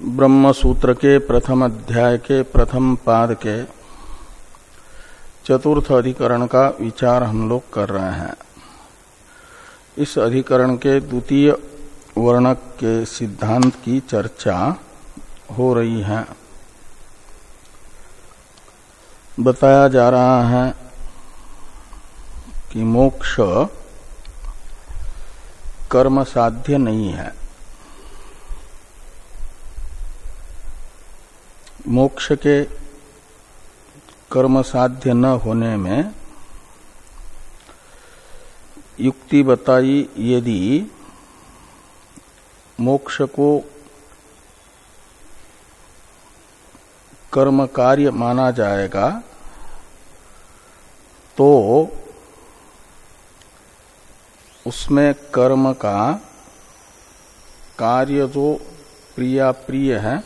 ब्रह्म सूत्र के प्रथम अध्याय के प्रथम पाद के चतुर्थ अधिकरण का विचार हम लोग कर रहे हैं। इस अधिकरण के द्वितीय वर्णक के सिद्धांत की चर्चा हो रही है। बताया जा रहा है कि मोक्ष कर्म साध्य नहीं है। मोक्ष के कर्म साध्य न होने में युक्ति बताई यदि मोक्ष को कर्म कार्य माना जाएगा तो उसमें कर्म का कार्य जो प्रिया प्रिय है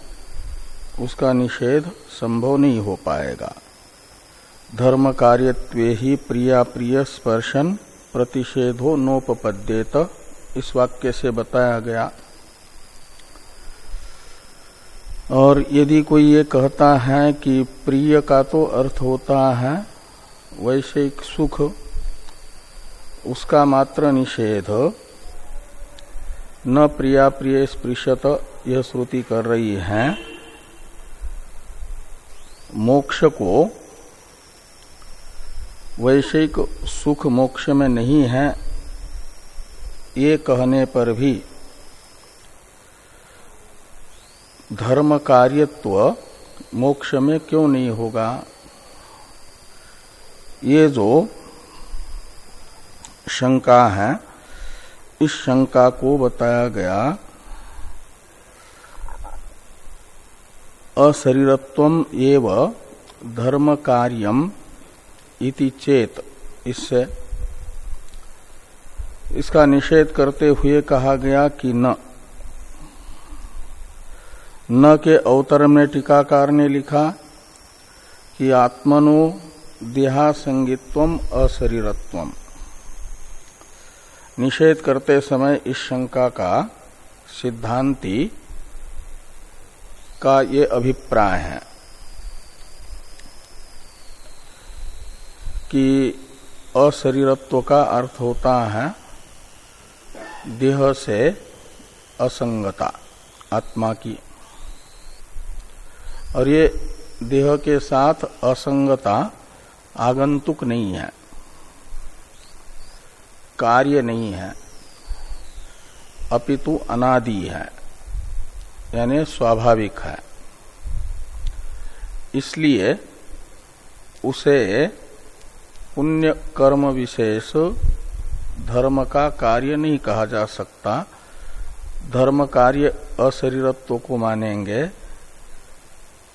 उसका निषेध संभव नहीं हो पाएगा। धर्म कार्यत्वे ही प्रिया प्रिय स्पर्शन प्रतिषेधो नोपपद्येत, इस वाक्य से बताया गया। और यदि कोई ये कहता है कि प्रिय का तो अर्थ होता है वैश्विक सुख, उसका मात्र निषेध, न प्रिया प्रिय स्पृशत यह श्रुति कर रही है मोक्ष को वैश्विक सुख मोक्ष में नहीं है, ये कहने पर भी धर्म कार्यत्व मोक्ष में क्यों नहीं होगा? ये जो शंका है, इस शंका को बताया गया अशरीरत्व एव धर्म कार्यम इति चेत इससे इसका निषेध करते हुए कहा गया कि न। न के अवतर में टीकाकार ने लिखा कि आत्मनो देहा संगित्व अशरीरत्व निषेध करते समय इस शंका का सिद्धांति का ये अभिप्राय है कि अशरीरत्व का अर्थ होता है देह से असंगता, आत्मा की। और ये देह के साथ असंगता आगंतुक नहीं है, कार्य नहीं है, अपितु अनादि है। यानी स्वाभाविक है। इसलिए उसे पुण्य कर्म विशेष धर्म का कार्य नहीं कहा जा सकता। धर्म कार्य अशरीरत्व को मानेंगे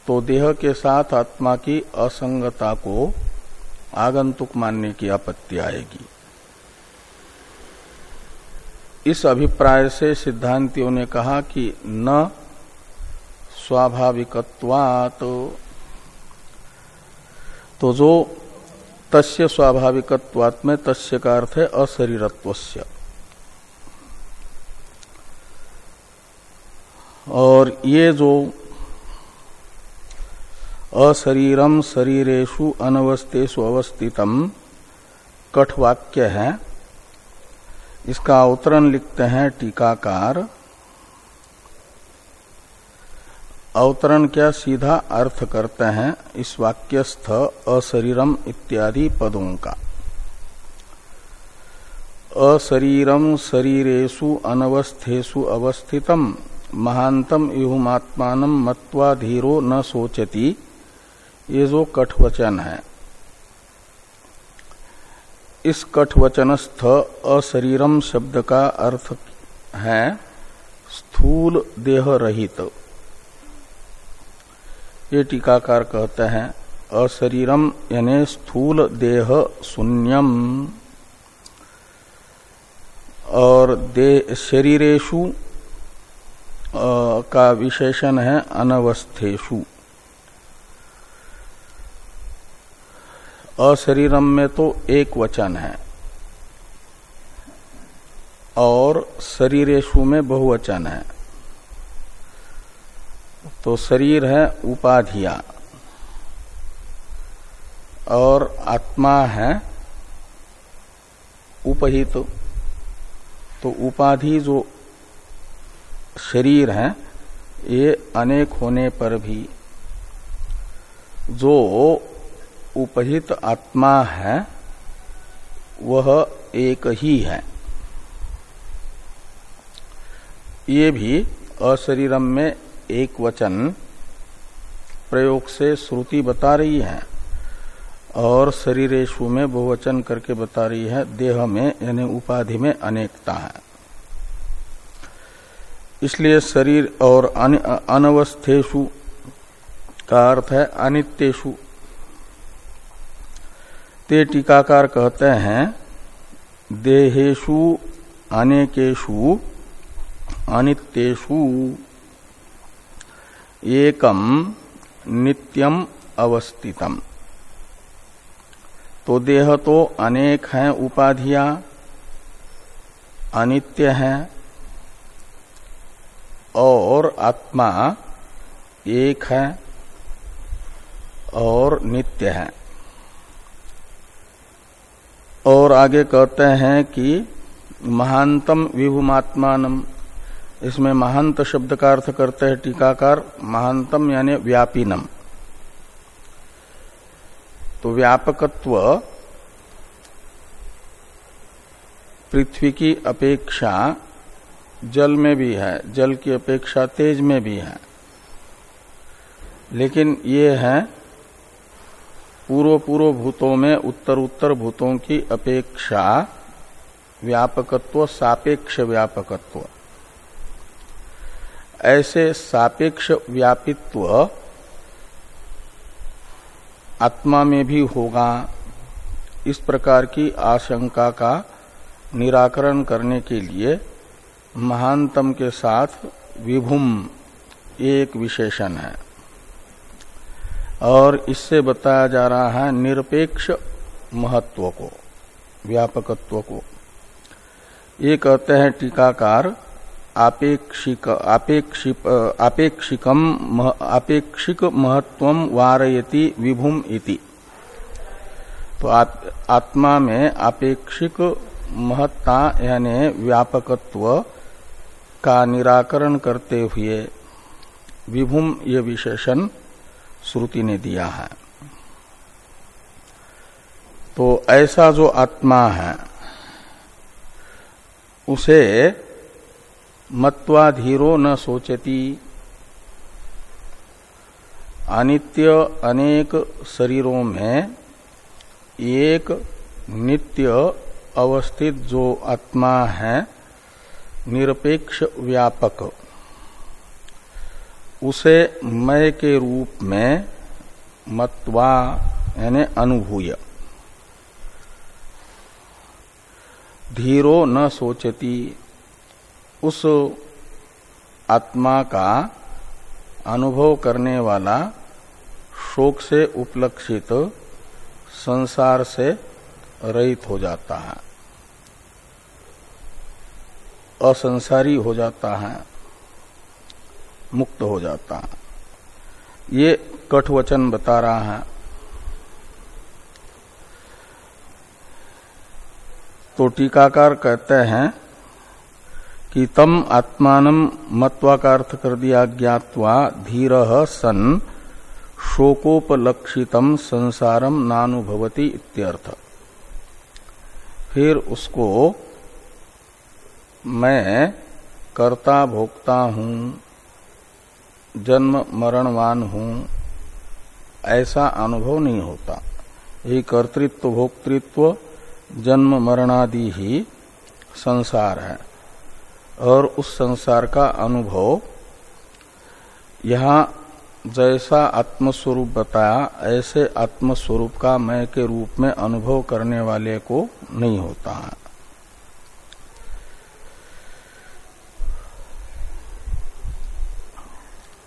तो देह के साथ आत्मा की असंगता को आगंतुक मानने की आपत्ति आएगी। इस अभिप्राय से सिद्धांतियों ने कहा कि न स्वाभाविकत्वात। तो जो तस्य स्वाभाविकत्वात् में तस्य का अर्थ है अशरीरत्वस्य। और ये जो अशरीरम शरीरेशु अनवस्थेशु अवस्थितम कठवाक्य है, इसका अवतरण लिखते हैं टीकाकार। अवतरण क्या सीधा अर्थ करते हैं इस वाक्यस्थ अशरीरम इत्यादि पदों का। अशरीरम शरीरेशु अनवस्थेशु अवस्थितम युहुमात्मान मत्वा धीरो न सोचती ये जो कठवचन है। इस कठवचनस्थ अशरीरम शब्द का अर्थ है स्थूल देह रहित। ये टीकाकार कहते हैं, अशरीरम यानी स्थूल देह शून्यम। और दे शरीरेशु का विशेषण है अनवस्थेशु अशरीरम में तो एक वचन है, और शरीरेशु में बहुवचन है। तो शरीर है उपाधिया। और आत्मा है उपहित। तो उपाधि जो शरीर है, ये अनेक होने पर भी जो उपहित आत्मा है, वह एक ही है। ये भी अशरीरम में एक वचन प्रयोग से श्रुति बता रही है और शरीरेशु में बहुवचन करके बता रही है, देह में, यानी उपाधि में अनेकता है। इसलिए शरीर और अनवस्थेशु का अर्थ है अनित्येशु। ते टीकाकार कहते हैं, देहेशु अनेकेशु अनित्येशु। एकम नित्यम अवस्थितम। तो देह तो अनेक हैं उपाधियाँ, अनित्य हैं, और आत्मा एक है और नित्य है। और आगे कहते हैं कि महानतम विभुमात्मान इसमें महांत शब्द का अर्थ करते हैं टीकाकार महानतम यानी व्यापीनम। तो व्यापकत्व पृथ्वी की अपेक्षा जल में भी है, जल की अपेक्षा तेज में भी है। लेकिन ये है पूर्व पूर्व भूतों में उत्तर उत्तर भूतों की अपेक्षा व्यापकत्व, सापेक्ष व्यापकत्व। ऐसे सापेक्ष व्यापित्व आत्मा में भी होगा, इस प्रकार की आशंका का निराकरण करने के लिए महानतम के साथ विभुम एक विशेषण है। और इससे बताया जा रहा है निरपेक्ष महत्व को, व्यापकत्व को। ये कहते हैं टीकाकार आपेक्षिक आपेक्षिक आपेक्षिकम आपेक्षिक महत्व वारयति विभुम इति। तो आ, आत्मा में आपेक्षिक महत्ता यानी व्यापकत्व का निराकरण करते हुए विभुम ये विशेषण श्रुति ने दिया है। तो ऐसा जो आत्मा है उसे मत्वाधीरो न सोचती। अनित्य अनेक शरीरों में एक नित्य अवस्थित जो आत्मा है, निरपेक्ष व्यापक। उसे मय के रूप में मत्वा, यानी अनुभूय। धीरो न सोचती। उस आत्मा का अनुभव करने वाला शोक से उपलक्षित संसार से रहित हो जाता है। असंसारी हो जाता है, मुक्त हो जाता है। ये कठवचन बता रहा है। तो टीकाकार कहते हैं कि तम आत्मान मत्वा का अर्थ कर दिया ज्ञातवा धीर सन शोकोपलक्षितम संसारम नानुभवती इत्यर्थ। फिर उसको मैं कर्ता भोक्ता हूँ, जन्म मरणवान हूँ, ऐसा अनुभव नहीं होता। यही कर्तृत्व, भोक्तृत्व, जन्म मरणादि ही संसार है। और उस संसार का अनुभव। यहाँ जैसा आत्मस्वरूप बताया, ऐसे आत्मस्वरूप का मैं के रूप में अनुभव करने वाले को नहीं होता है।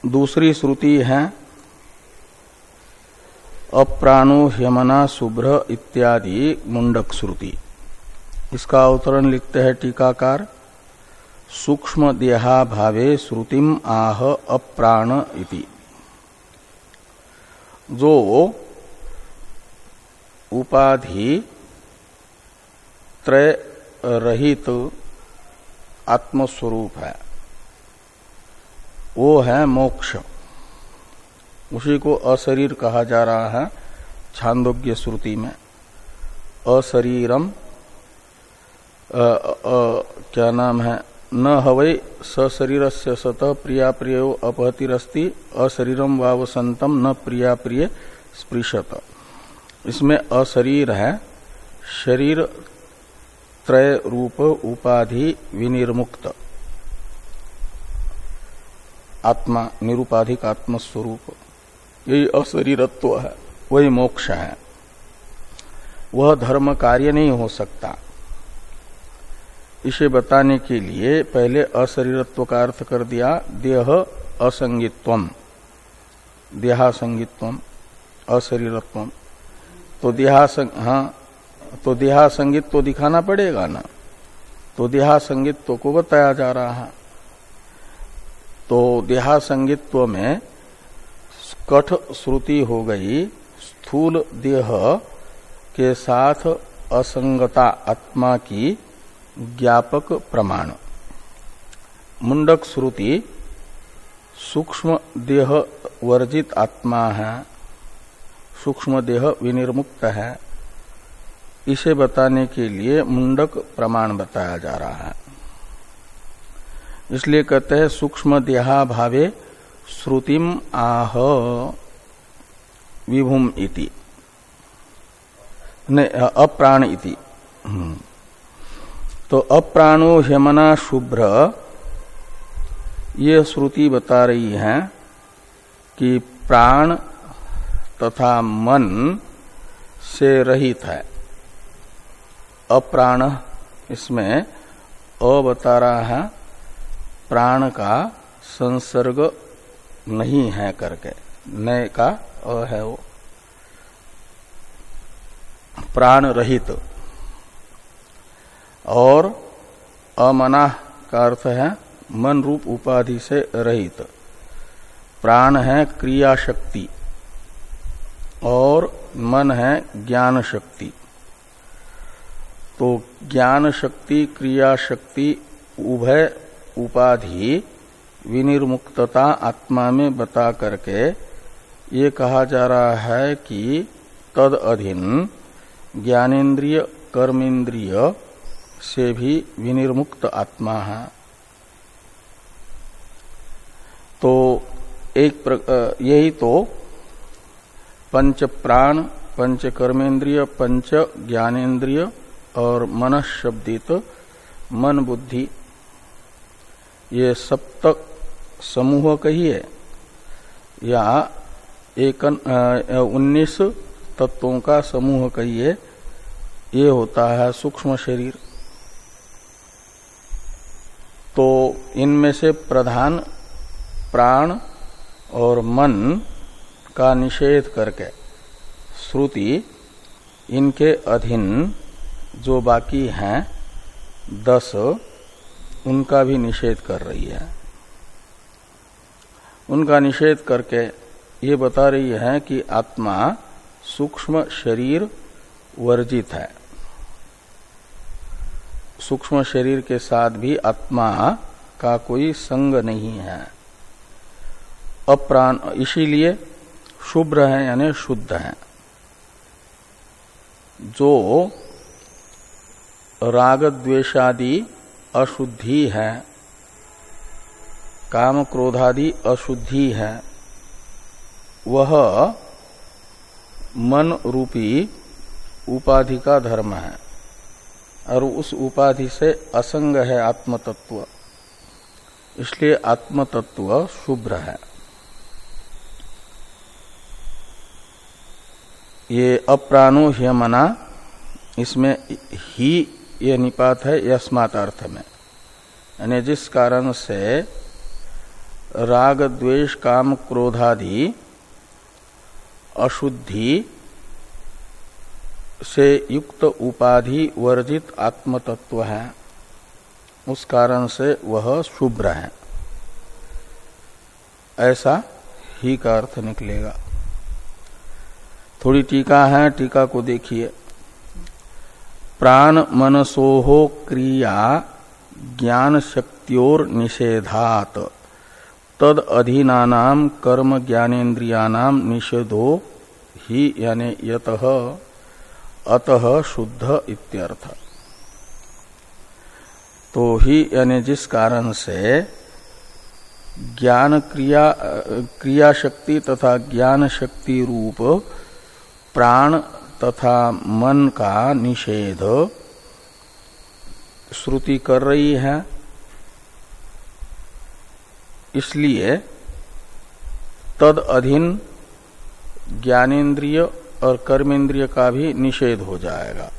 दूसरी श्रुति है, अप्राणो ह्यमना शुभ्र इत्यादि मुंडक श्रुति। इसका अवतरण लिखते हैं टीकाकार। सूक्ष्म देहा भावे श्रुतिम आह अप्राण इति। जो उपाधि त्रय रहित आत्मस्वरूप है, वो है मोक्ष। उसी को अशरीर कहा जा रहा है छांदोग्य श्रुति में। अशरीरम क्या नाम है? न हवै सशरीर से सत प्रिया प्रिय अपहतिरस्ति अशरीरम वावसंतम न प्रिया प्रिय स्पृशत। इसमें अशरीर है, शरीर त्रय रूप उपाधि विनिर्मुक्त। आत्मा निरुपाधिक आत्मस्वरूप। यही अशरीरत्व है, वही मोक्ष है। वह धर्म कार्य नहीं हो सकता। इसे बताने के लिए पहले अशरीरत्व का अर्थ कर दिया, देह असंगित्वम। देहासंगित्वम अशरीरत्व तो देहासंग हाँ तो देहासंगित तो दिखाना पड़ेगा ना। तो देहासंगित्व को बताया जा रहा है। तो देहासंगित्व में कठ श्रुति हो गई, स्थूल देह के साथ असंगता, आत्मा की ज्ञापक प्रमाण। मुंडक श्रुति, सूक्ष्म देह वर्जित आत्मा है, सूक्ष्म देह विनिर्मुक्त है। इसे बताने के लिए मुंडक प्रमाण बताया जा रहा है। इसलिए कहते हैं, सूक्ष्म देहा भावे श्रुतिम आह विभुम इति। अप्राण इति। हम्म। तो अप्राणो हेमना शुभ्र। ये श्रुति बता रही है कि प्राण तथा मन से रहित है। अप्राण इसमें अ बता रहा है। प्राण का संसर्ग नहीं है करके। नय का अ है वो। प्राण रहित। और अमना का अर्थ है मन रूप उपाधि से रहित। प्राण है क्रिया शक्ति और मन है ज्ञान शक्ति तो ज्ञान शक्ति क्रिया शक्ति उभय उपाधि, विनिर्मुक्तता आत्मा में बता करके ये कहा जा रहा है कि तद अधीन ज्ञानेन्द्रिय कर्मेंद्रिय से भी विनिर्मुक्त आत्मा है। तो एक यही तो पंच प्राण, पंच कर्मेंद्रिय, पंच ज्ञानेन्द्रिय और मन शब्दित मन बुद्धि, ये सप्तक समूह कहिए या एक उन्नीस तत्वों का समूह कहिए ये होता है सूक्ष्म शरीर। तो इनमें से प्रधान प्राण और मन का निषेध करके श्रुति इनके अधीन जो बाकी हैं, दस, उनका भी निषेध कर रही है। उनका निषेध करके ये बता रही है कि आत्मा सूक्ष्म शरीर वर्जित है। सूक्ष्म शरीर के साथ भी आत्मा का कोई संग नहीं है। अप्राण, इसीलिए शुभ्र है यानी शुद्ध है। जो राग द्वेषादि अशुद्धि है, काम क्रोधादि अशुद्धि है, वह मन रूपी उपाधि का धर्म है। और उस उपाधि से असंग है आत्मतत्व। इसलिए आत्मतत्व शुभ्र है। ये अप्राणो ह्यमना, इसमें ही ये निपात है यस्मात अर्थ में। यानी जिस कारण से राग, द्वेष, काम, क्रोधादि, अशुद्धि से युक्त उपाधि वर्जित आत्मतत्व है। उस कारण से वह शुभ्र है। ऐसा ही का अर्थ निकलेगा। थोड़ी टीका है, टीका को देखिए। प्राण मनसोहो क्रिया ज्ञान शक्तियोर निषेधात। तद अधीनानाम कर्म ज्ञानेन्द्रिया निषेधो ही यानी यत। अतः शुद्ध इत्यर्थ। तो ही यानी जिस कारण से ज्ञान क्रिया क्रिया शक्ति तथा ज्ञान शक्ति रूप प्राण तथा मन का निषेध श्रुति कर रही है। इसलिए तद अधीन ज्ञानेन्द्रिय और कर्मेंद्रिय का भी निषेध हो जाएगा।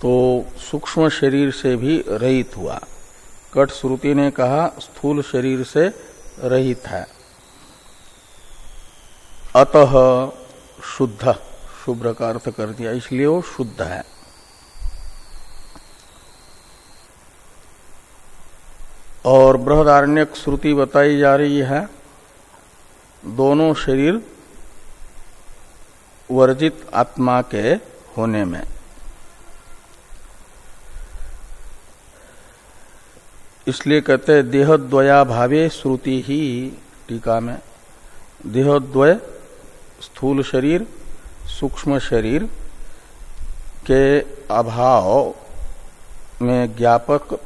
तो सूक्ष्म शरीर से भी रहित हुआ। कट श्रुति ने कहा, स्थूल शरीर से रहित है। अतः शुद्ध, शुभ्र का अर्थ कर दिया, इसलिए वो शुद्ध है। और बृहदारण्यक श्रुति बताई जा रही है, दोनों शरीर वर्जित आत्मा के होने में। इसलिए कहते देहद्वया भावे श्रुति ही टीका में। देहद्वय स्थूल शरीर, सूक्ष्म शरीर के अभाव में ज्ञापक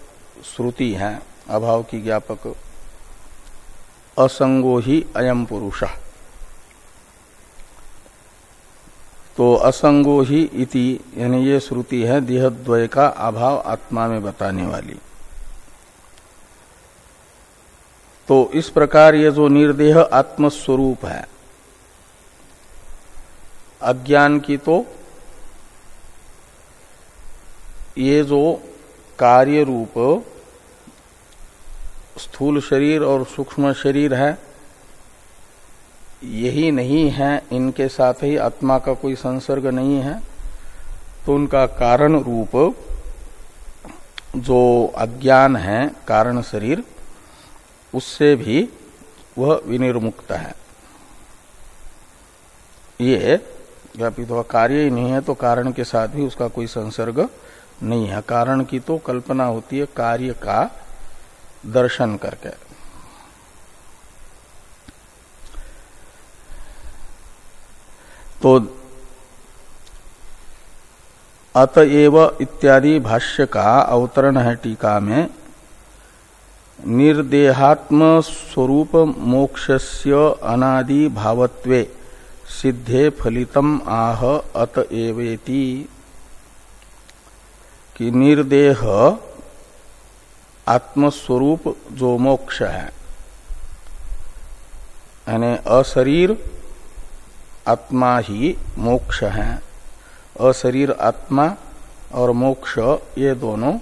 श्रुति है। अभाव की ज्ञापक। असंगो ही अयम पुरुष। तो असंगो ही इति, यानी ये श्रुति है, देहद्वय का अभाव आत्मा में बताने वाली। तो इस प्रकार ये जो निर्देह आत्मस्वरूप है, अज्ञान की तो ये जो कार्य रूप स्थूल शरीर और सूक्ष्म शरीर है यही नहीं है, इनके साथ ही आत्मा का कोई संसर्ग नहीं है तो उनका कारण रूप जो अज्ञान है, कारण शरीर, उससे भी वह विनिर्मुक्त है। ये व्यापित हुआ कार्य ही नहीं है तो कारण के साथ भी उसका कोई संसर्ग नहीं है। कारण की तो कल्पना होती है कार्य का दर्शन करके। तो अतएव इत्यादि भाष्य का अवतरण है टीका में निर्देहात्म स्वरूप मोक्षस्य अनादि भावत्वे सिद्धे फलितम आह अतएवेति कि निर्देह आत्मस्वरूप जो मोक्ष है, यानी अशरीर आत्मा ही मोक्ष है। अशरीर आत्मा और मोक्ष, ये दोनों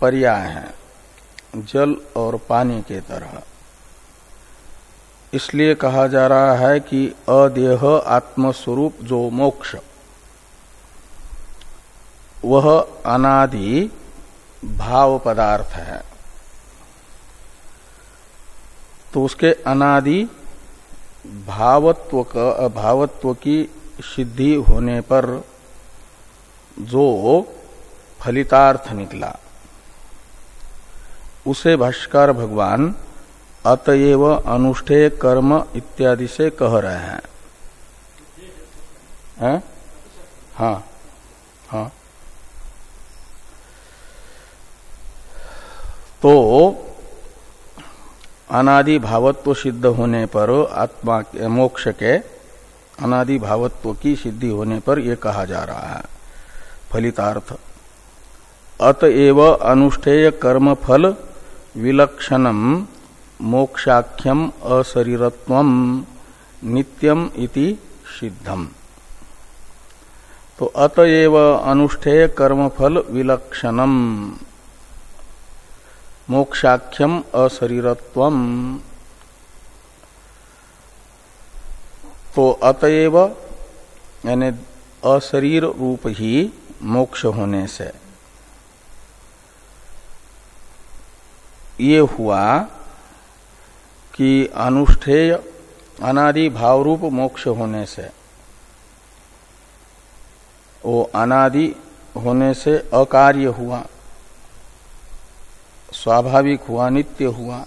पर्याय हैं, जल और पानी के तरह। इसलिए कहा जा रहा है कि अदेह आत्मस्वरूप जो मोक्ष, वह अनादि भाव पदार्थ है। तो उसके अनादि भावत्व का भावत्व की सिद्धि होने पर जो फलितार्थ निकला, उसे भाष्कर भगवान अतएव अनुष्ठेय कर्म इत्यादि से कह रहे हैं है? हाँ हाँ तो अनादि भावत्व सिद्ध होने पर आत्मा मोक्ष के अनादि भावत्व की सिद्धि होने पर यह कहा जा रहा है। फलितार्थ। अतएव अनुष्ठेय कर्म फल विलक्षणम मोक्षाख्यम अशरीरत्व नित्यम इति सिद्धम। तो अतएव अनुष्ठेय कर्मफल विलक्षणम। मोक्षाख्यम अशरीरत्व तो अतएव, यानी अशरीर रूप ही मोक्ष होने से। ये हुआ कि अनुष्ठेय अनादि भाव रूप मोक्ष होने से, वो अनादि होने से अकार्य हुआ। स्वाभाविक हुआ, नित्य हुआ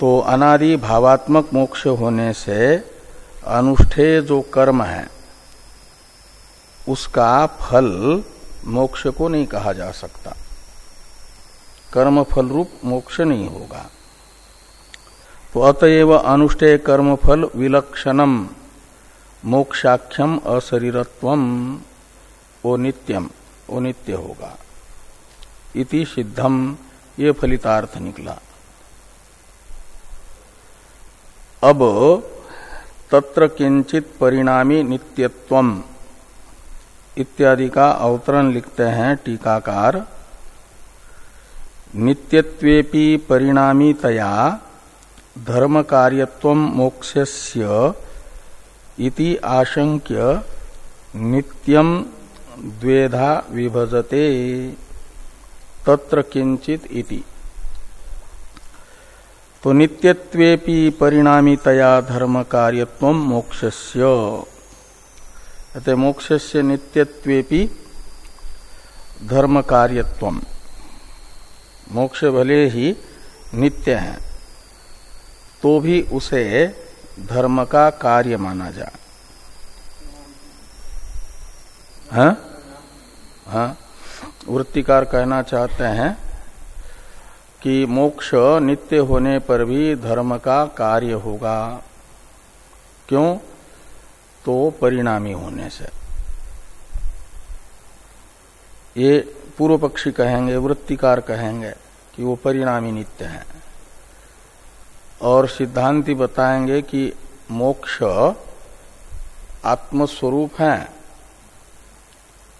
तो अनादि भावात्मक मोक्ष होने से अनुष्ठेय जो कर्म है, उसका फल मोक्ष को नहीं कहा जा सकता। कर्म फल रूप मोक्ष नहीं होगा। तो अतएव अनुष्ठेय कर्म फल विलक्षणम, मोक्षाख्यम अशरीरत्व वो नित्यम, वो नित्य होगा। इति सिद्धम। ये फलितार्थ निकला। अब तत्र किंचित परिणामी नित्यत्वम इत्यादि का अवतरण लिखते हैं टीकाकार। नित्यत्वेपि परिणामीतया धर्म कार्यत्व मोक्षस्य इति आशंक्य नित्यम द्वेधा विभजते। तत्र किंचित इति। तो नित्यत्वेपि परिणामीतया धर्म कार्यत्व मोक्षस्य। अतः मोक्षस्य नित्यत्वेपि धर्म कार्यत्व मोक्ष भले ही नित्य है तो भी उसे धर्म का कार्य माना जाए हाँ? हाँ? वृत्तिकार कहना चाहते हैं कि मोक्ष नित्य होने पर भी धर्म का कार्य होगा। क्यों? तो परिणामी होने से। ये पूर्व पक्षी कहेंगे, वृत्तिकार कहेंगे कि वो परिणामी नित्य है। और सिद्धांति बताएँगे कि मोक्ष आत्मस्वरूप है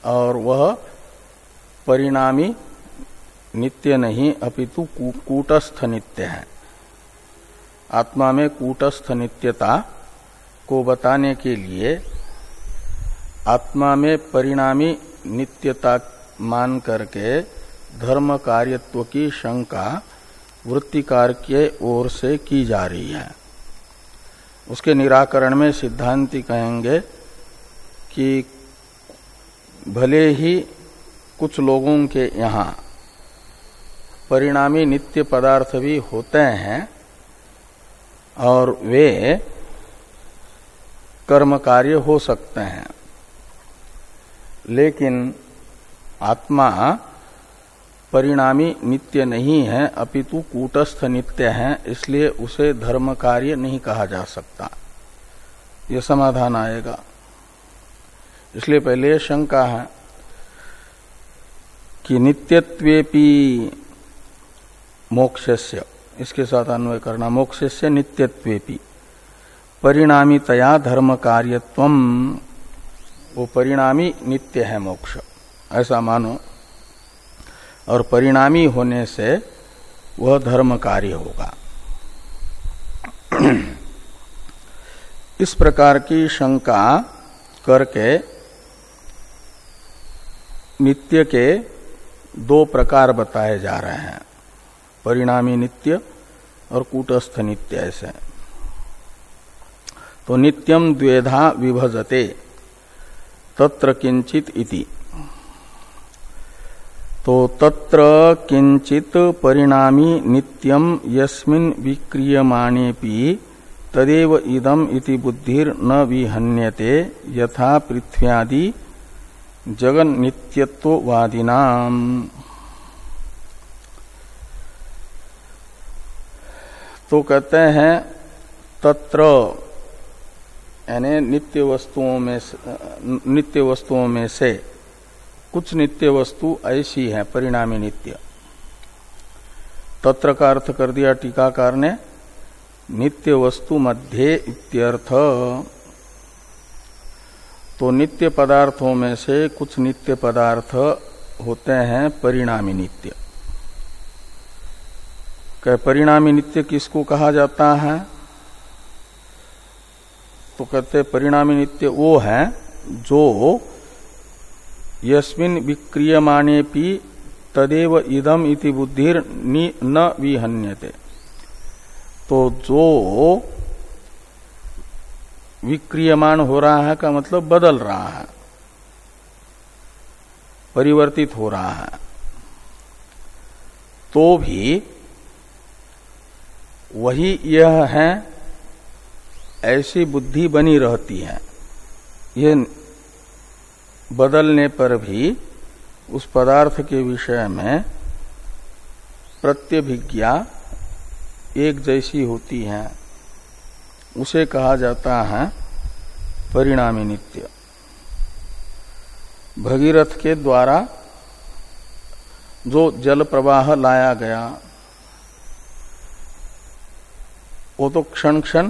और वह परिणामी नित्य नहीं, अपितु कूटस्थ नित्य है। आत्मा में कूटस्थ नित्यता को बताने के लिए आत्मा में परिणामी नित्यता मान करके धर्म कार्यत्व की शंका वृत्तिकार के ओर से की जा रही है। उसके निराकरण में सिद्धांति कहेंगे कि भले ही कुछ लोगों के यहाँ परिणामी नित्य पदार्थ भी होते हैं और वे कर्म कार्य हो सकते हैं। लेकिन आत्मा परिणामी नित्य नहीं है, अपितु कूटस्थ नित्य है, इसलिए उसे धर्म कार्य नहीं कहा जा सकता। यह समाधान आएगा। इसलिए पहले शंका है कि नित्यत्वेपी मोक्षस्य, इसके साथ अन्वय करना, मोक्षस्य नित्यत्वेपी। परिणामीतया धर्म कार्यत्व वो परिणामी नित्य है मोक्ष। ऐसा मानो। और परिणामी होने से वह धर्म कार्य होगा। इस प्रकार की शंका करके नित्य के दो प्रकार बताए जा रहे हैं। परिणामी नित्य और कूटस्थ नित्य ऐसे तो नित्यम द्वेधा विभजते, तत्र किंचित इति। तो तत्र किंचित परिणामी नित्यम यस्मिन विक्रियमाणेपि तदेव इदम इति बुद्धिर न विहन्यते, यथा पृथ्व्यादि जगन नित्यत्ववादिनाम तो कहते हैं, तत्र, यानी नित्य वस्तुओं में नित्य वस्तुओं में से कुछ नित्य वस्तु ऐसी है, परिणामी नित्य। तत्र का अर्थ कर दिया टीकाकार ने नित्य वस्तु मध्य इत्यर्थ। तो नित्य पदार्थों में से कुछ नित्य पदार्थ होते हैं परिणामी नित्य। क्या परिणामी नित्य किसको कहा जाता है? तो कहते परिणामी नित्य वो है जो यस्मिन विक्रियमाणे पी तदेव इदम इति बुद्धिर न विहन्यते। तो जो विक्रियमान हो रहा है का मतलब बदल रहा है, परिवर्तित हो रहा है। तो भी वही यह है, ऐसी बुद्धि बनी रहती है। यह बदलने पर भी उस पदार्थ के विषय में प्रत्यभिज्ञा एक जैसी होती है। उसे कहा जाता है परिणामी नित्य। भगीरथ के द्वारा जो जल प्रवाह लाया गया, वो तो क्षण क्षण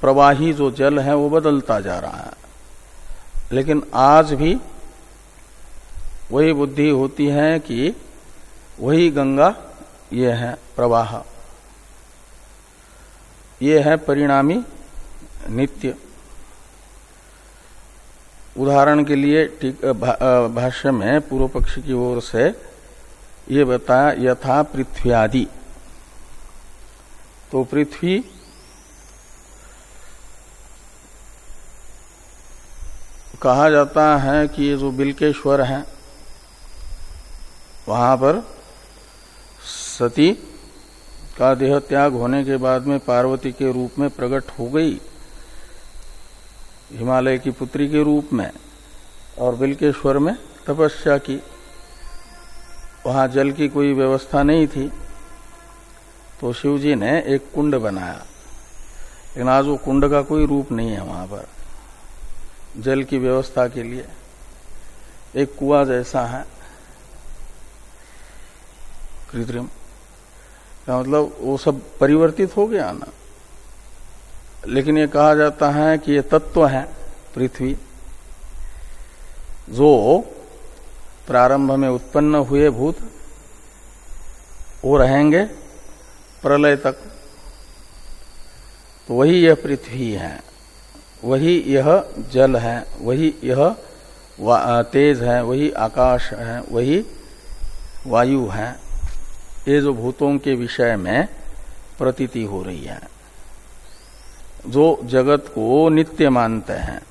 प्रवाही जो जल है वो बदलता जा रहा है। लेकिन आज भी वही बुद्धि होती है कि वही गंगा ये है, प्रवाह। ये है परिणामी नित्य। उदाहरण के लिए भाष्य में पूर्व पक्ष की ओर से ये बताया, यथा पृथ्वी आदि तो पृथ्वी कहा जाता है कि ये जो बिल्केश्वर है, वहाँ पर सती का देह त्याग होने के बाद में पार्वती के रूप में प्रकट हो गई, हिमालय की पुत्री के रूप में और बिल्केश्वर में तपस्या की। वहाँ जल की कोई व्यवस्था नहीं थी तो शिव जी ने एक कुंड बनाया। लेकिन आज वो कुंड का कोई रूप नहीं है वहाँ पर, जल की व्यवस्था के लिए। एक कुआ जैसा है। कृत्रिम। मतलब वो सब परिवर्तित हो गया ना। लेकिन ये कहा जाता है कि ये तत्व है पृथ्वी, जो प्रारंभ में उत्पन्न हुए भूत वो रहेंगे प्रलय तक। तो वही यह पृथ्वी है, वही यह जल है, वही यह तेज है, वही आकाश है, वही वायु है। ये जो भूतों के विषय में प्रतीति हो रही है, जो जगत को नित्य मानते हैं।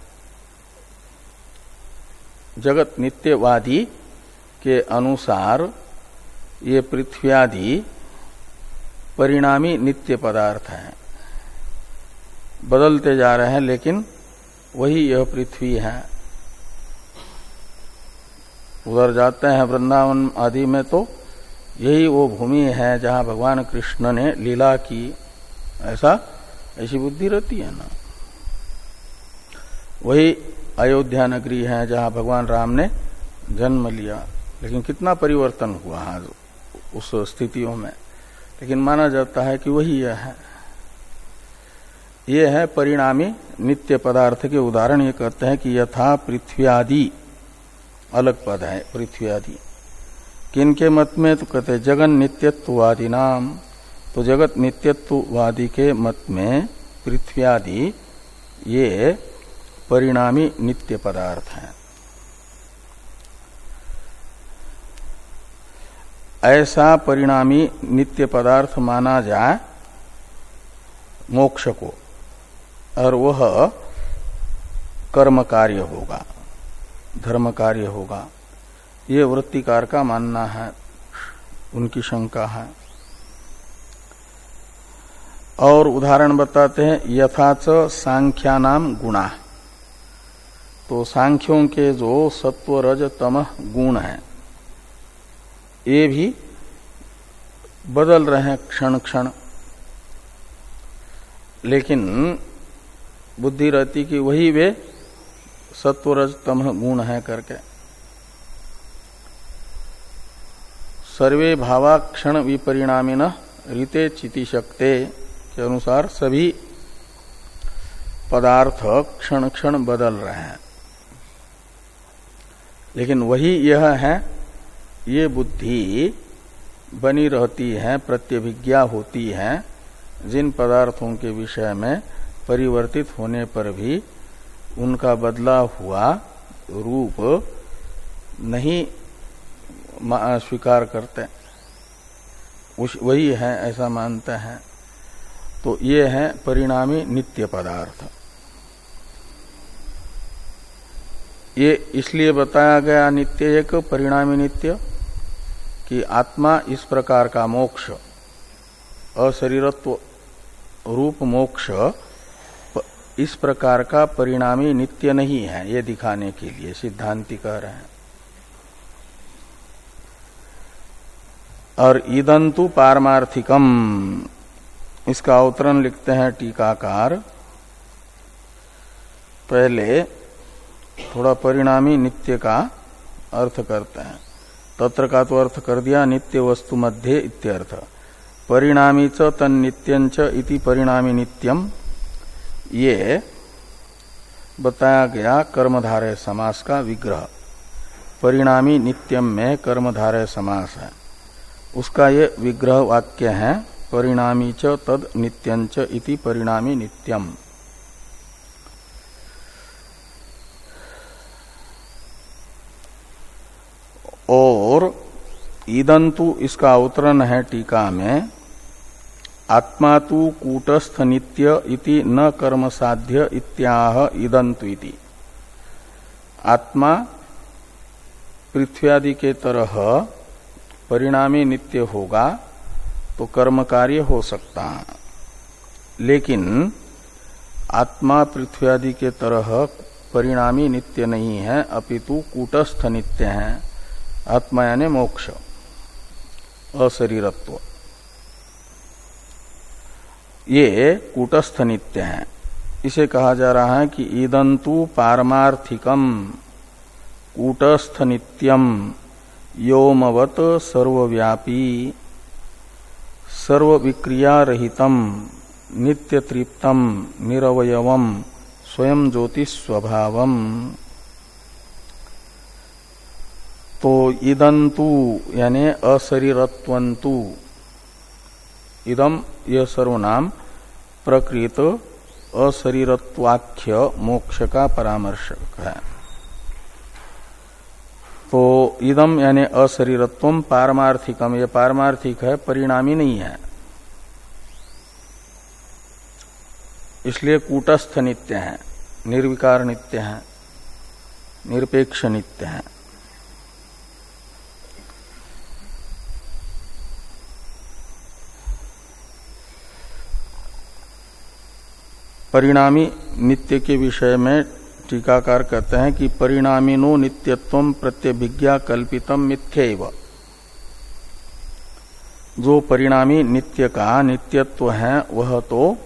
जगत नित्यवादी के अनुसार ये पृथ्वी आदि परिणामी नित्य पदार्थ हैं। बदलते जा रहे हैं, लेकिन वही यह पृथ्वी है। उधर जाते हैं वृंदावन आदि में तो यही वो भूमि है जहाँ भगवान कृष्ण ने लीला की। ऐसा? ऐसी बुद्धि रहती है ना? वही अयोध्या नगरी है जहाँ भगवान राम ने जन्म लिया। लेकिन कितना परिवर्तन हुआ आज उस स्थितियों में। लेकिन माना जाता है कि वही यह है। ये है परिणामी नित्य पदार्थ के उदाहरण। ये कहते हैं कि यथा पृथ्वी आदि अलग पद है पृथ्वी आदि किन के मत में? तो कहते जगन नित्यत्ववादी नाम। तो जगत नित्यत्ववादी के मत में पृथ्वी आदि, ये परिणामी नित्य पदार्थ हैं। ऐसा परिणामी नित्य पदार्थ माना जाए मोक्ष को, और वह कर्म कार्य होगा धर्म कार्य होगा। ये वृत्तिकार का मानना है, उनकी शंका है। और उदाहरण बताते हैं, यथाच सांख्या नाम गुणा। तो सांख्यों के जो सत्व रज तम गुण है, ये भी बदल रहे हैं क्षण क्षण। लेकिन बुद्धि रहती कि वही वे सत्वरज तम गुण है करके। सर्वे भावा क्षण विपरिणामी रीते चिति शक्ते के अनुसार सभी पदार्थ क्षण क्षण बदल रहे हैं। लेकिन वही यह है, ये बुद्धि बनी रहती है, प्रत्यभिज्ञा होती है, जिन पदार्थों के विषय में परिवर्तित होने पर भी उनका बदला हुआ रूप नहीं स्वीकार करते उस वही है, ऐसा मानते हैं। तो ये है परिणामी नित्य पदार्थ। ये इसलिए बताया गया नित्य एक परिणामी नित्य कि आत्मा इस प्रकार का मोक्ष, अशरीरत्व रूप मोक्ष, इस प्रकार का परिणामी नित्य नहीं है, ये दिखाने के लिए सिद्धांति कह रहे हैं। और ईदंतु पारमार्थिकम। इसका अवतरण लिखते हैं टीकाकार। पहले थोड़ा परिणामी नित्य का अर्थ करते हैं। तत्र का तो अर्थ कर दिया, नित्य वस्तु मध्य इत्यर्थ। परिणामी च तन्नित्यंच इति परिणामी नित्यम। ये बताया गया कर्मधारय समास का विग्रह। परिणामी नित्यम में कर्मधारय समास है। उसका ये विग्रह वाक्य है, परिणामी च तद नित्यंच इति परिणामी नित्यम। और ईदंतु इसका अवतरण है टीका में, आत्मा तो कूटस्थ नित्य इति न कर्म साध्य इत्याह ईदंतु इति। आत्मा पृथ्वी आदि के तरह परिणामी नित्य होगा तो कर्म कार्य हो सकता। लेकिन आत्मा पृथ्वी आदि के तरह परिणामी नित्य नहीं है, अपितु कूटस्थ नित्य है। आत्मा यानी मोक्ष, अशरीरत्व। ये कूटस्थ नित्य है। इसे कहा जा रहा है कि ईदंतु पारमार्थिकम, कूटस्थ नित्यम। योमवत सर्वव्यापी सर्वविक्रिया रहितम नित्य तृप्तम निरवयवम, स्वयं ज्योति स्वभावम तो इदंतु यानी अशरीरत्वंतु इदम यह सर्वनाम, प्रकृत अशरीरत्वाख्य मोक्ष का परामर्शक। है तो इदम यानी अशरीरत्व पारमार्थिकम यह पारमार्थिक है, परिणामी नहीं है। इसलिए कूटस्थ नित्य है, निर्विकार नित्य है, निरपेक्ष नित्य है। परिणामी नित्य के विषय में टीकाकार कहते हैं कि परिणामिनो नित्यत्व प्रत्यभिज्ञा कल्पितम मिथ्य जो परिणामी नित्य का नित्यत्व है, वह तो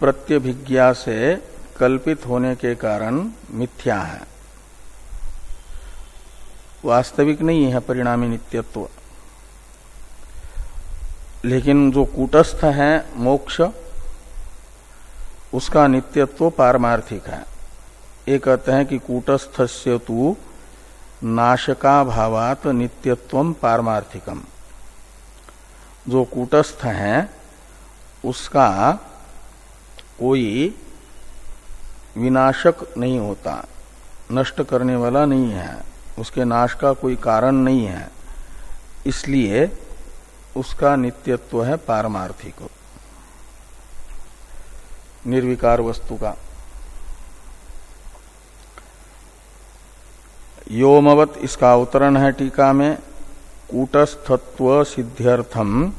प्रत्यभिज्ञा से कल्पित होने के कारण मिथ्या है। वास्तविक नहीं है परिणामी नित्यत्व। लेकिन जो कूटस्थ है, मोक्ष, उसका नित्यत्व पारमार्थिक है। ये कहते हैं कि कूटस्थ से तु नाशका भावात नित्यत्व पारमार्थिकम। जो कूटस्थ है, उसका कोई विनाशक नहीं होता, नष्ट करने वाला नहीं है, उसके नाश का कोई कारण नहीं है, इसलिए उसका नित्यत्व है पारमार्थिक। निर्विकार वस्तु का। योमवत इसका अवतरण है टीका में, कूटस्थत्व सिद्ध्यर्थम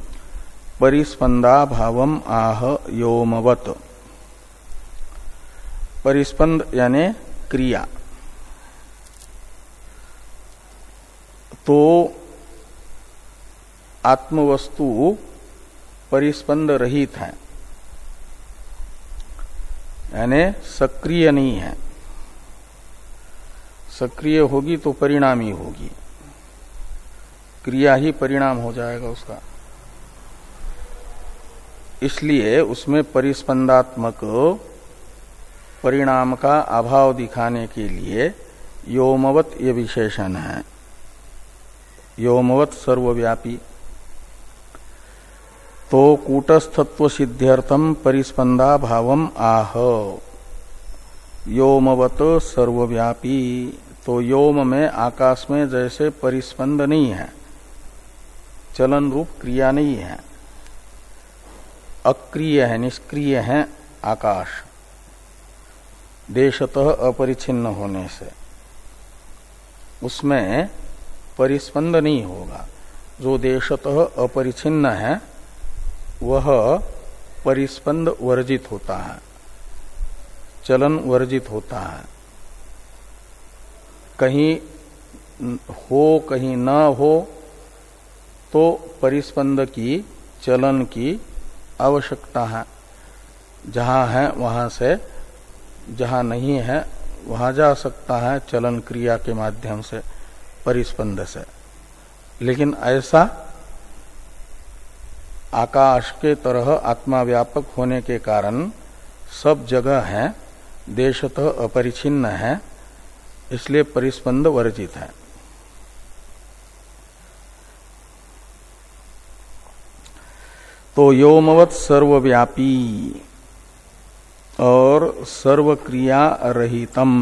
परिस्पंदा भावम आह योमवत। परिस्पंद यानी क्रिया। तो आत्मवस्तु परिस्पंद रहित है, यानी सक्रिय नहीं है। सक्रिय होगी तो परिणामी होगी। क्रिया ही परिणाम हो जाएगा उसका। इसलिए उसमें परिस्पंदात्मक परिणाम का अभाव दिखाने के लिए योमवत ये विशेषण है। योमवत सर्वव्यापी। तो कूटस्थत्व सिद्ध्यर्थम परिस्पंदा भावम आह। योमवत सर्वव्यापी। तो योम में, आकाश में जैसे परिस्पंद नहीं है, चलन रूप क्रिया नहीं है। अक्रिय है, निष्क्रिय है आकाश। देशतः अपरिचिन्न होने से उसमें परिस्पंद नहीं होगा। जो देशतः अपरिचिन्न है, वह परिस्पंद वर्जित होता है, चलन वर्जित होता है। कहीं हो, कहीं न हो तो परिस्पंद की, चलन की आवश्यकता है। जहाँ है, वहाँ से, जहाँ नहीं है, वहाँ जा सकता है चलन क्रिया के माध्यम से, परिस्पंद से। लेकिन ऐसा आकाश के तरह आत्मा व्यापक होने के कारण सब जगह है, देशतः अपरिचिन्न है इसलिए परिस्पंद वर्जित है। तो योमवत सर्वव्यापी और सर्वक्रिया रहितम।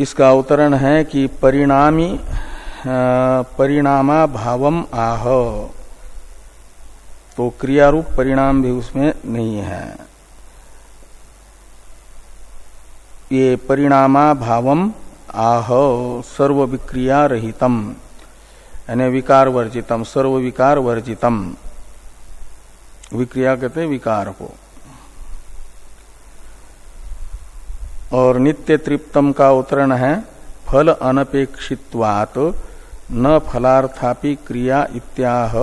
इसका अवतरण है कि परिणामी परिणामा भावम आह। तो क्रियारूप परिणाम भी उसमें नहीं है। ये परिणामा भावम आह सर्व विक्रिया रहितम। यानी विकार वर्जितम सर्व विकार वर्जितम। विक्रिया कहते विकार को। और नित्य तृप्तम का उत्तरण है, फल अनपेक्षित्वात, न फलार्थापि क्रिया इत्याह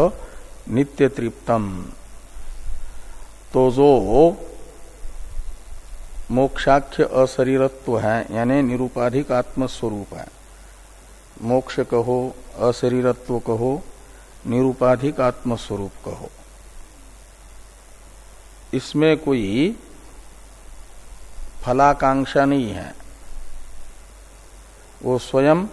नित्य तृप्तम। तो जो मोक्षाख्य अशरीरत्व है, यानी निरूपाधिक आत्मस्वरूप है। मोक्ष कहो अशरीरत्व कहो, निरूपाधिक आत्मस्वरूप कहो। इसमें कोई फलाकांक्षा नहीं है। वो स्वयं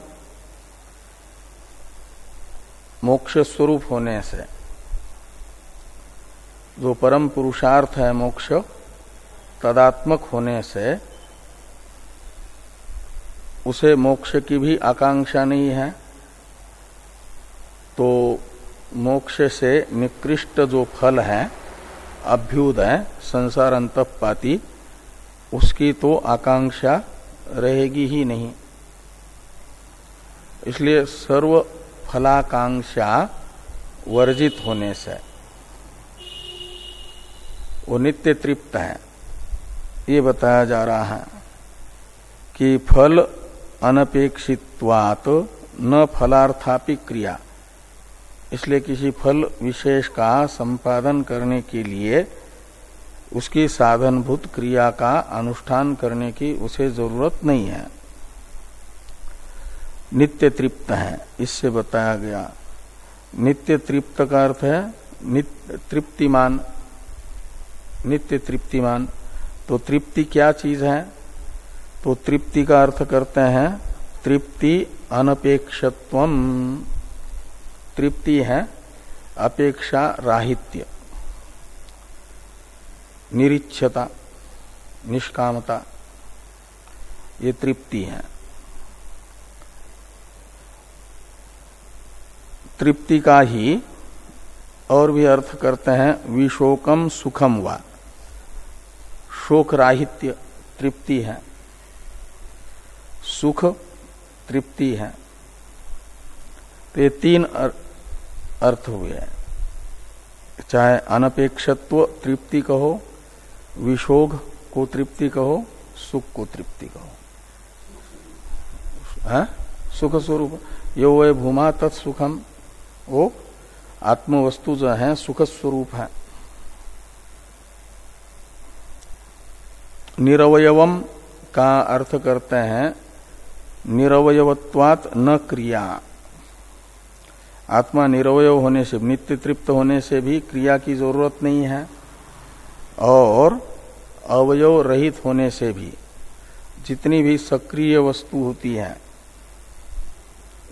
मोक्ष स्वरूप होने से, जो परम पुरुषार्थ है मोक्ष तदात्मक होने से उसे मोक्ष की भी आकांक्षा नहीं है। तो मोक्ष से निकृष्ट जो फल है, अभ्युदय संसार अंतपाती उसकी तो आकांक्षा रहेगी ही नहीं। इसलिए सर्व फलाकांक्षा वर्जित होने से वो नित्य तृप्त है। ये बताया जा रहा है कि फल अनपेक्षित्वात न फलार्थापि क्रिया। इसलिए किसी फल विशेष का संपादन करने के लिए उसकी साधनभूत क्रिया का अनुष्ठान करने की उसे ज़रूरत नहीं है। नित्य तृप्त है, इससे बताया गया। नित्य तृप्त का अर्थ है नित्य तृप्तिमान नित्य तृप्तिमान। तो तृप्ति क्या चीज़ है? तो तृप्ति का अर्थ करते हैं, तृप्ति अनपेक्षत्व। तृप्ति है अपेक्षा राहित्य। निरीक्षता, निष्कामता, ये तृप्ति है। तृप्ति का ही और भी अर्थ करते हैं, विशोकम सुखम वा। शोक राहित्य तृप्ति है, सुख तृप्ति है। तो ये तीन अर्थ हुए चाहे अनपेक्षत्व तृप्ति कहो विशोग को तृप्ति कहो, सुख को तृप्ति कहो। है? सुख स्वरूप। यो वे भूमा तत्सुखम वो आत्मवस्तु जो है, सुख स्वरूप है। निरवयवम का अर्थ करते हैं, निरवयवत्वात न क्रिया। आत्मा निरवय होने से, नित्य तृप्त होने से भी क्रिया की ज़रूरत नहीं है, और अवयव रहित होने से भी जितनी भी सक्रिय वस्तु होती है,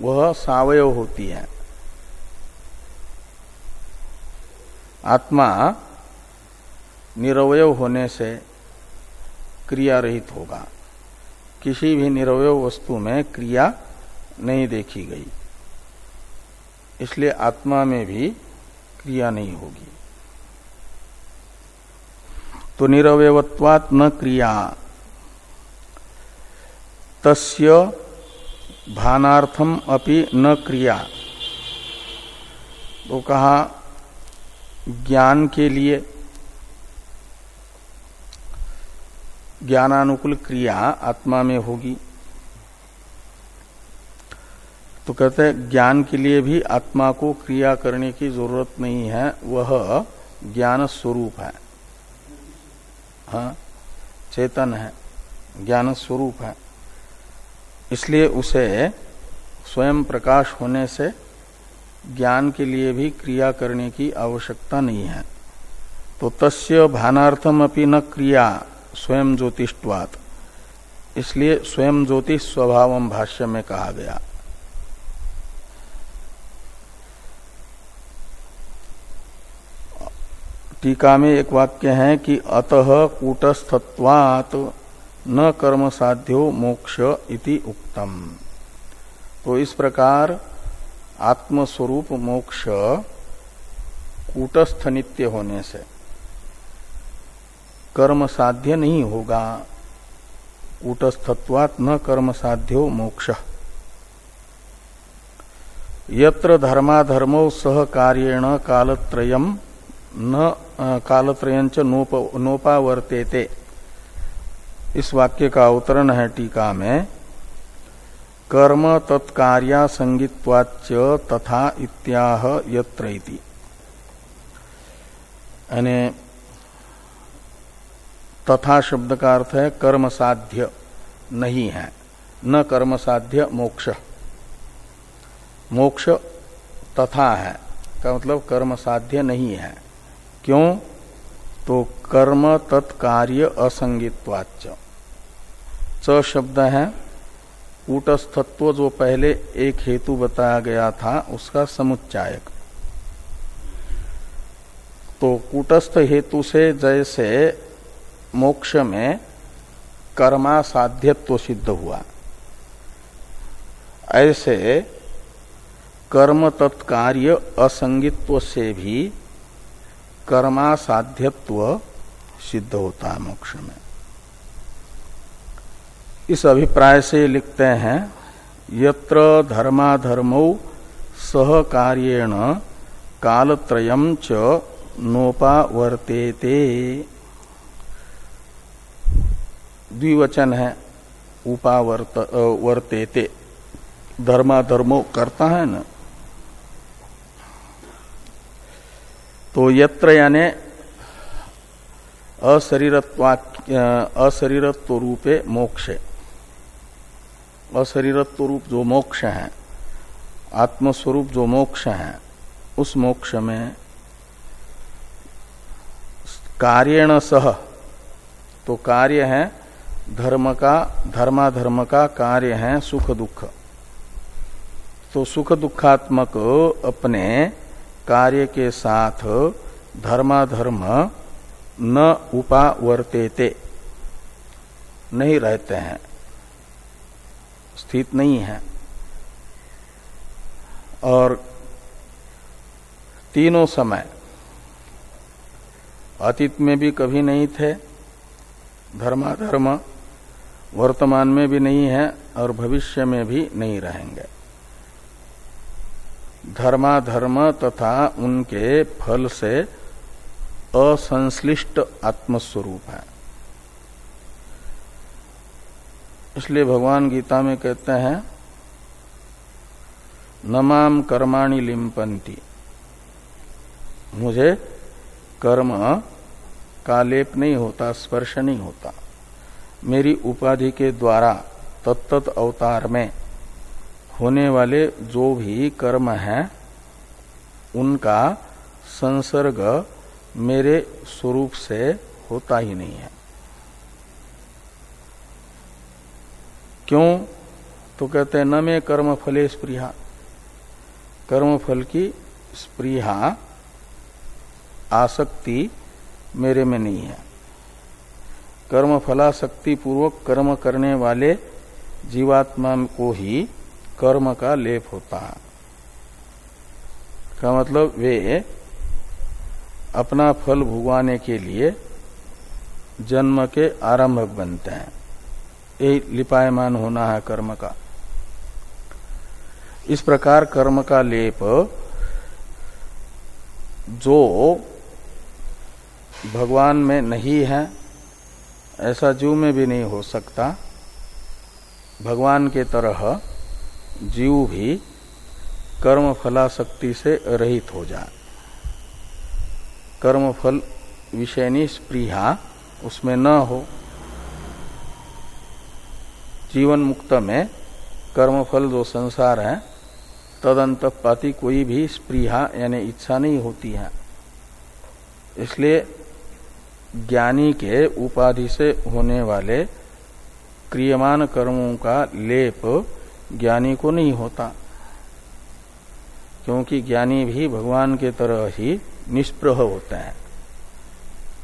वह सावयव होती है। आत्मा निरवय होने से क्रिया रहित होगा। किसी भी निरवय वस्तु में क्रिया नहीं देखी गई। इसलिए आत्मा में भी क्रिया नहीं होगी। तो निरवयत्वात न क्रिया। तस्य भानार्थम अपि न क्रिया। तो कहा, ज्ञान के लिए ज्ञानानुकूल क्रिया आत्मा में होगी। तो कहते हैं, ज्ञान के लिए भी आत्मा को क्रिया करने की ज़रूरत नहीं है, वह ज्ञान स्वरूप है। हाँ चेतन है, ज्ञान स्वरूप है। इसलिए उसे स्वयं प्रकाश होने से ज्ञान के लिए भी क्रिया करने की आवश्यकता नहीं है। तो तस्य भानार्थम अपनी न क्रिया। स्वयं ज्योतिषवात इसलिए स्वयं ज्योतिष स्वभाव भाष्य में कहा गया। टीका में एक वाक्य है कि अतः कूटस्थत्वात न कर्म साध्यो मोक्ष इति उक्तम। तो इस प्रकार आत्मस्वरूप मोक्ष कूटस्थ नित्य होने से कर्म साध्य नहीं होगा। कूटस्थत्वात न कर्म साध्यो मोक्ष। यत्र धर्माधर्मो सह कार्येण कालत्रयम न कालत्रयंच नोप, नोपावर्तेते। इस वाक्य का अवतरण है टीका में। कर्म तत्कार्या संगित्वाच तथा इत्याह यत्र यानी तथा शब्द का अर्थ है कर्म साध्य, नहीं है। न कर्म साध्य, मोक्ष। मोक्ष तथा है, का मतलब कर्म साध्य नहीं है। क्यों? तो कर्म तत्कार्य असंगित्वाच च शब्द है कूटस्थत्व जो पहले एक हेतु बताया गया था, उसका समुच्चायक। तो कूटस्थ हेतु से जैसे मोक्ष में कर्मा साध्यत्व सिद्ध हुआ। ऐसे कर्म तत्कार्य असंगित्व से भी कर्मा साध्यत्व सिद्ध होता है मोक्ष में इस अभिप्राय से लिखते हैं, यत्र धर्माधर्मौ सह कार्येण कालत्रयम च नोपावर्तेते। द्विवचन है, उपावर्त वर्तेते। धर्माधर्मो करता है ना। तो यत्र याने अशरीरत्व रूपे मोक्ष। अशरीरत्व रूप जो मोक्ष है, आत्मस्वरूप जो मोक्ष है, उस मोक्ष में कार्यण सह तो कार्य है धर्म का, धर्माधर्म का कार्य है सुख दुख। तो सुख दुखात्मक अपने कार्य के साथ धर्माधर्म न उपावर्तेते, नहीं रहते हैं, स्थित नहीं है। और तीनों समय अतीत में भी कभी नहीं थे, धर्माधर्म वर्तमान में भी नहीं है और भविष्य में भी नहीं रहेंगे। धर्माधर्म तथा उनके फल से असंश्लिष्ट आत्मस्वरूप है। इसलिए भगवान गीता में कहते हैं नमाम कर्माणि लिम्पंती मुझे कर्म का लेप नहीं होता, स्पर्श नहीं होता। मेरी उपाधि के द्वारा तत्त अवतार में होने वाले जो भी कर्म है, उनका संसर्ग मेरे स्वरूप से होता ही नहीं है। क्यों? तो कहते हैं न में कर्म फले स्प्रिया। कर्म फल की स्प्रिया, आसक्ति मेरे में नहीं है। कर्म फलाशक्ति पूर्वक कर्म करने वाले जीवात्मा को ही कर्म का लेप होता है। का मतलब वे अपना फल भुगवाने के लिए जन्म के आरंभक बनते हैं। यही लिपायमान होना है कर्म का। इस प्रकार कर्म का लेप जो भगवान में नहीं है ऐसा जीव में भी नहीं हो सकता। भगवान के तरह जीव भी कर्म फलाशक्ति से रहित हो जाए। कर्म फल विषयनी स्प्रिया उसमें न हो। जीवन मुक्त में कर्मफल जो संसार है, तदंत पाती कोई भी स्प्रिया यानी इच्छा नहीं होती है। इसलिए ज्ञानी के उपाधि से होने वाले क्रियमान कर्मों का लेप ज्ञानी को नहीं होता, क्योंकि ज्ञानी भी भगवान के तरह ही निष्प्रह होते हैं।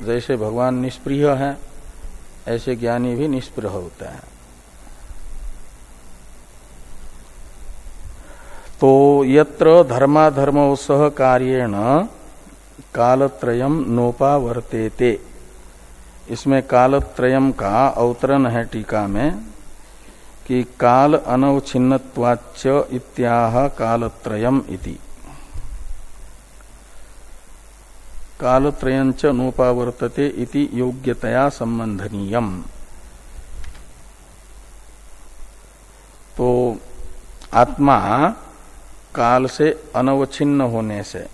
जैसे भगवान निष्प्रिय है, ऐसे ज्ञानी भी निष्प्रह होते हैं। तो यत्र धर्माधर्म सह कार्यण कालत्रयम नोपा इसमें कालत्रयम का अवतरण है टीका में कि काल अनवच्छिन्नवाच इत्याह कालत्रयम इति। कालत्रयंच नोपावर्तते इति योग्यतया संबंधनीयम। तो आत्मा काल से अनवच्छिन्न होने से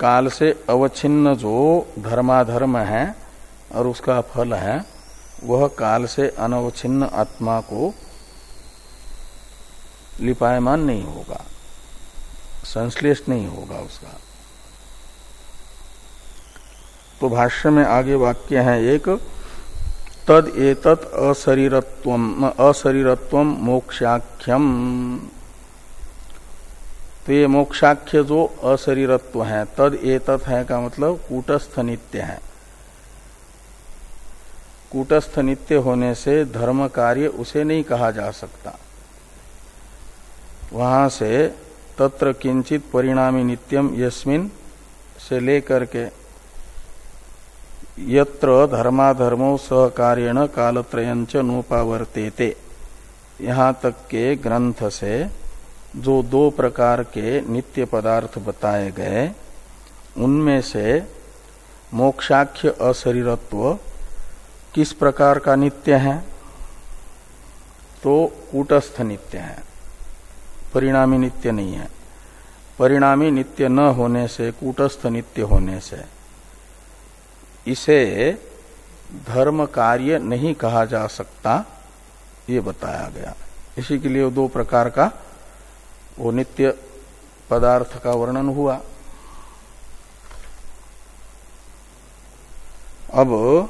काल से अवच्छिन्न जो धर्माधर्म है और उसका फल है, वह काल से अनवच्छिन्न आत्मा को लिपायमान नहीं होगा संश्लेष नहीं होगा उसका। तो भाष्य में आगे वाक्य है एक, तद एतत् अशरीरत्व अशरीरत्व मोक्षाख्यम। तो ये मोक्षाख्य जो अशरीरत्व है, तद एतत् है का मतलब कूटस्थ नित्य है। कूटस्थ नित्य होने से धर्म कार्य उसे नहीं कहा जा सकता। वहाँ से तत्र किंचित परिणामी नित्यम यस्मिन से लेकर के यत्र धर्माधर्मो सहकार्यण कालत्रयंच नोपावर्तेते। यहाँ तक के ग्रंथ से जो दो प्रकार के नित्य पदार्थ बताए गए, उनमें से मोक्षाख्य अशरीरत्व किस प्रकार का नित्य है? तो कूटस्थ नित्य है। परिणामी नित्य नहीं है। परिणामी नित्य न होने से, कूटस्थ नित्य होने से, इसे धर्म कार्य नहीं कहा जा सकता, ये बताया गया। इसी के लिए दो प्रकार का वो नित्य पदार्थ का वर्णन हुआ। अब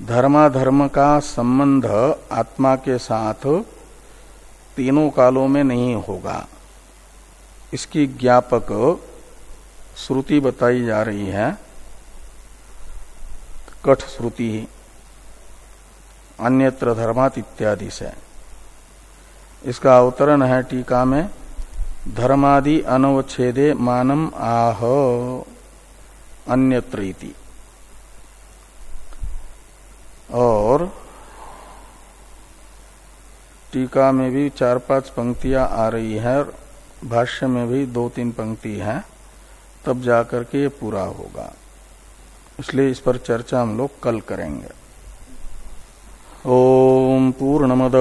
धर्माधर्म का संबंध आत्मा के साथ तीनों कालों में नहीं होगा। इसकी ज्ञापक श्रुति बताई जा रही है। कठ श्रुति, अन्यत्र धर्मात इत्यादि से। इसका अवतरण है टीका में, धर्मादि अनवच्छेदे मानम आह, अन्यत्र और टीका में भी चार पाँच पंक्तियाँ आ रही है, भाष्य में भी दो तीन पंक्ति है, तब जाकर के ये पूरा होगा। इसलिए इस पर चर्चा हम लोग कल करेंगे। ओम पूर्णमद